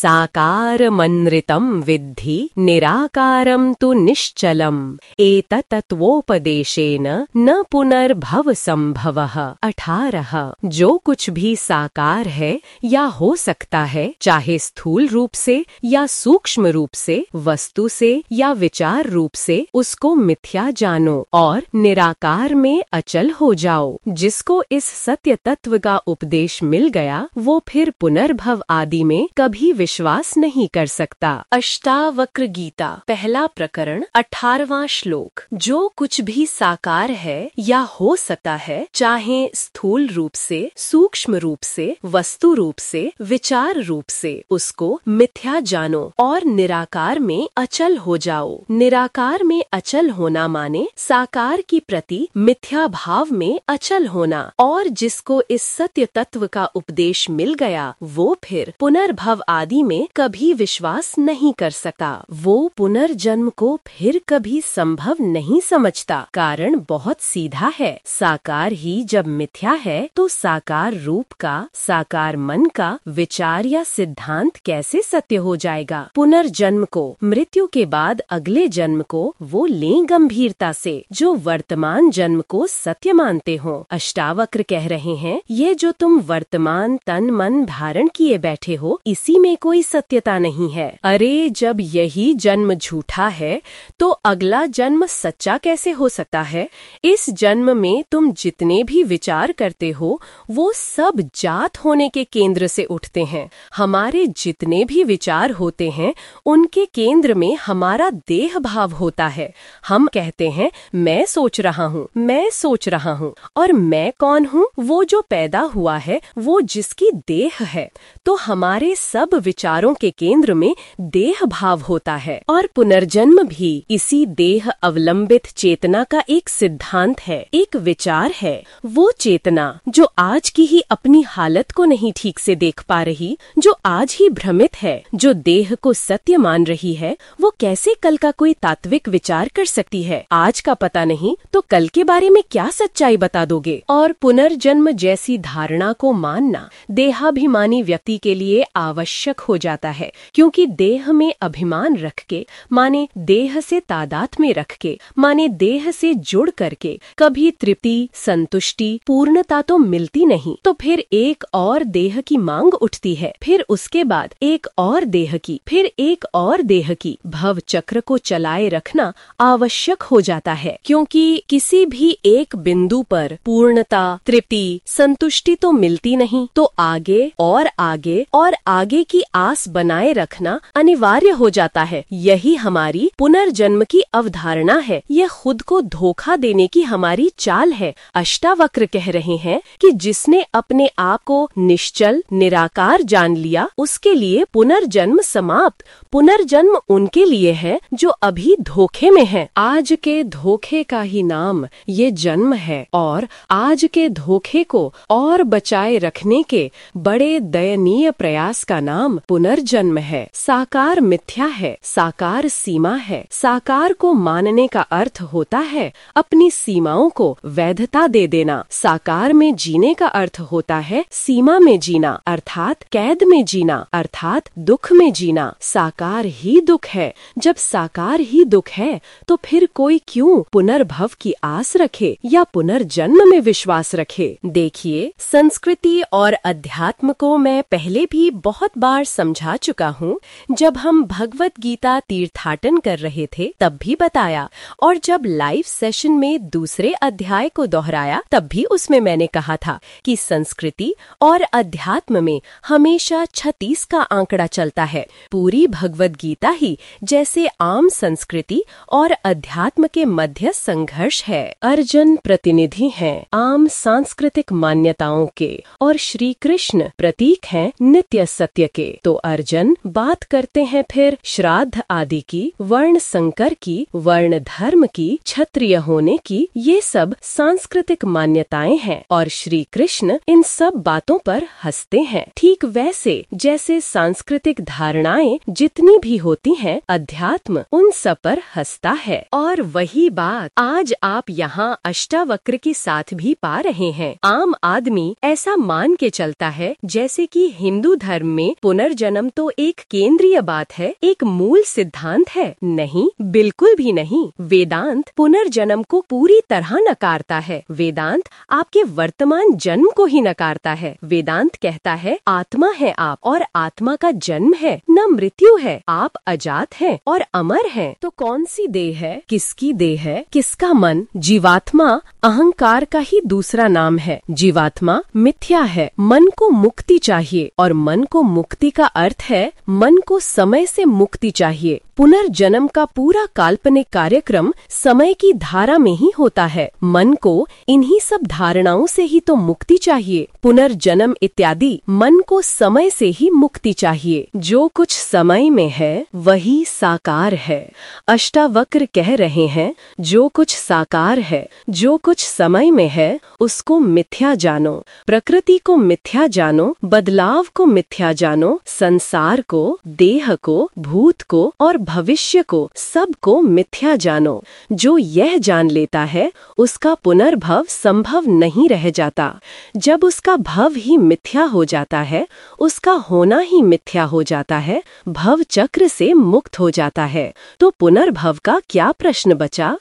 साकारमन्वितं विद्धि, निराकारं तु निश्चलम्। एततत्वोपदेशेन न पुनर्भव संभवः अठारह जो कुछ भी साकार है, या हो सकता है, चाहे स्थूल रूप से, या सूक्ष्म रूप से, वस्तु से, या विचार रूप से, उसको मिथ्या जानो, और निराकार में अचल हो जाओ। जिसको इस सत्य तत्व का उपदेश मिल गया, वो फिर पुनर्भव आदि में कभी विश्वास नहीं कर सकता। अष्टावक्र गीता, पहला प्रकरण, अठारवा श्लोक। जो कुछ भी साकार है या हो सकता है, चाहे स्थूल रूप से, सूक्ष्म रूप से, वस्तु रूप से, विचार रूप से, उसको मिथ्या जानो और निराकार में अचल हो जाओ। निराकार में अचल होना माने साकार की प्रति मिथ्या भाव में अचल होना और जिसको इस सत्य तत्व का उपदेश मिल गया, वो फिर पुनर्भव आदि में कभी विश्वास नहीं कर सकता वो पुनर्जन्म को फिर कभी संभव नहीं समझता। कारण बहुत सीधा है। साकार ही जब मिथ्या है तो साकार रूप का, साकार मन का विचार या सिद्धांत कैसे सत्य हो जाएगा? पुनर्जन्म को, मृत्यु के बाद अगले जन्म को वो लें गंभीरता से, जो वर्तमान जन्म को सत्य मानते हो। अष्टावक्र कह रहे हैं, ये जो तुम वर्तमान तन मन धारण किए बैठे हो, इसी में कोई सत्यता नहीं है। अरे, जब यही जन्म झूठा है तो अगला जन्म सच्चा कैसे हो सकता है? इस जन्म में तुम जितने भी विचार करते हो, वो सब जात होने के केंद्र से उठते हैं। हमारे जितने भी विचार होते हैं, उनके केंद्र में हमारा देह भाव होता है। हम कहते हैं, मैं सोच रहा हूँ, मैं सोच रहा हूँ। और मैं कौन हूँ? वो जो पैदा हुआ है, वो जिसकी देह है। तो हमारे सब विचारों के केंद्र में देह भाव होता है और पुनर्जन्म भी इसी देह अवलंबित चेतना का एक सिद्धांत है। एक विचार है। वो चेतना जो आज की ही अपनी हालत को नहीं ठीक से देख पा रही, जो आज ही भ्रमित है, जो देह को सत्य मान रही है, वो कैसे कल का कोई तात्विक विचार कर सकती है? आज का पता नहीं तो कल के बारे में क्या सच्चाई बता दोगे? और पुनर्जन्म जैसी धारणा को मानना, देहाभिमानी व्यक्ति के लिए आवश्यक हो जाता है, क्योंकि देह में अभिमान रख के माने देह से तादात में रख के माने देह से जुड़ करके, कभी तृप्ति, संतुष्टि, पूर्णता तो मिलती नहीं। तो फिर एक और देह की मांग उठती है, फिर उसके बाद एक और देह की, फिर एक और देह की। भव चक्र को चलाए रखना आवश्यक हो जाता है, क्योंकि किसी भी एक बिंदु पर पूर्णता, तृप्ति, संतुष्टि तो मिलती नहीं। तो आगे और आगे और आगे की आस बनाए रखना अनिवार्य हो जाता है। यही हमारी पुनर्जन्म की अवधारणा है। यह खुद को धोखा देने की हमारी चाल है। अष्टावक्र कह रहे हैं कि जिसने अपने आप को निश्चल, निराकार जान लिया, उसके लिए पुनर्जन्म समाप्त। पुनर्जन्म उनके लिए है जो अभी धोखे में है। आज के धोखे का ही नाम ये जन्म है और आज के धोखे को और बचाए रखने के बड़े दयनीय प्रयास का नाम पुनर्जन्म है। साकार मिथ्या है, साकार सीमा है। साकार को मानने का अर्थ होता है, अपनी सीमाओं को वैधता दे देना। साकार में जीने का अर्थ होता है, सीमा में जीना, अर्थात कैद में जीना, अर्थात दुख में जीना। साकार ही दुख है। जब साकार ही दुख है तो फिर कोई क्यों पुनर्भव की आस रखे या पुनर्जन्म में विश्वास रखे? देखिए, संस्कृति और अध्यात्म को मैं पहले भी बहुत बार समझा चुका हूँ, जब हम भगवत गीता तीर्थाटन कर रहे थे, तब भी बताया, और जब लाइव सेशन में दूसरे अध्याय को दोहराया, तब भी उसमें मैंने कहा था कि संस्कृति और अध्यात्म में हमेशा छत्तीस का आंकड़ा चलता है। पूरी भगवत गीता ही जैसे आम संस्कृति और अध्यात्म के मध्य संघर्ष है। अर्जुन प्रतिनिधि हैं, आम सांस्कृतिक मान्यताओं के, और श्री कृष्ण प्रतीक हैं नित्य सत्य के। तो अर्जुन बात करते हैं फिर श्राद्ध आदि की, वर्ण संकर की, वर्ण धर्म की, क्षत्रिय होने की, ये सब सांस्कृतिक मान्यताएँ हैं और श्री कृष्ण इन सब बातों पर हँसते हैं। ठीक वैसे जैसे सांस्कृतिक धारणाएँ जितनी भी होती हैं, अध्यात्म उन सब पर हंसता है। और वही बात आज आप यहाँ अष्टावक्र के साथ भी पा रहे हैं। आम आदमी ऐसा मान के चलता है जैसे कि हिंदू धर्म में पुनर्जन्म तो एक केंद्रीय बात है, एक मूल सिद्धांत है। नहीं, बिल्कुल भी नहीं। वेदांत पुनर्जन्म को पूरी तरह नकारता है। वेदांत आपके वर्तमान जन्म को ही नकारता है। वेदांत कहता है, आत्मा है आप, और आत्मा का जन्म है। न मृत्यु है, आप अजात हैं, और अमर हैं। तो कौन सी देह है? किसकी देह है? किसका मन? जीवात्मा, अहंकार का ही दूसरा नाम है। जीवात्मा मिथ्या है। मन को मुक्ति चाहिए। और मन को मुक्ति का अर्थ है मन को समय से मुक्ति चाहिए। पुनर्जन्म का पूरा काल्पनिक कार्यक्रम समय की धारा में ही होता है। मन को इन्हीं सब धारणाओं से ही तो मुक्ति चाहिए। पुनर्जन्म इत्यादि मन को समय से ही मुक्ति चाहिए। जो कुछ समय में है, वही साकार है। अष्टावक्र कह रहे हैं, जो कुछ साकार है, जो कुछ समय में है, उसको मिथ्या जानो। प्रकृति को मिथ्या जानो, बदलाव को मिथ्या जानो, संसार को, देह को, भूत को और भविष्य को सबको मिथ्या जानो। जो यह जान लेता है, उसका पुनर्भव संभव नहीं रह जाता। जब उसका भव ही मिथ्या हो जाता है, उसका होना ही मिथ्या हो जाता है, भव चक्र से मुक्त हो जाता है। तो पुनर्भव का क्या प्रश्न बचा?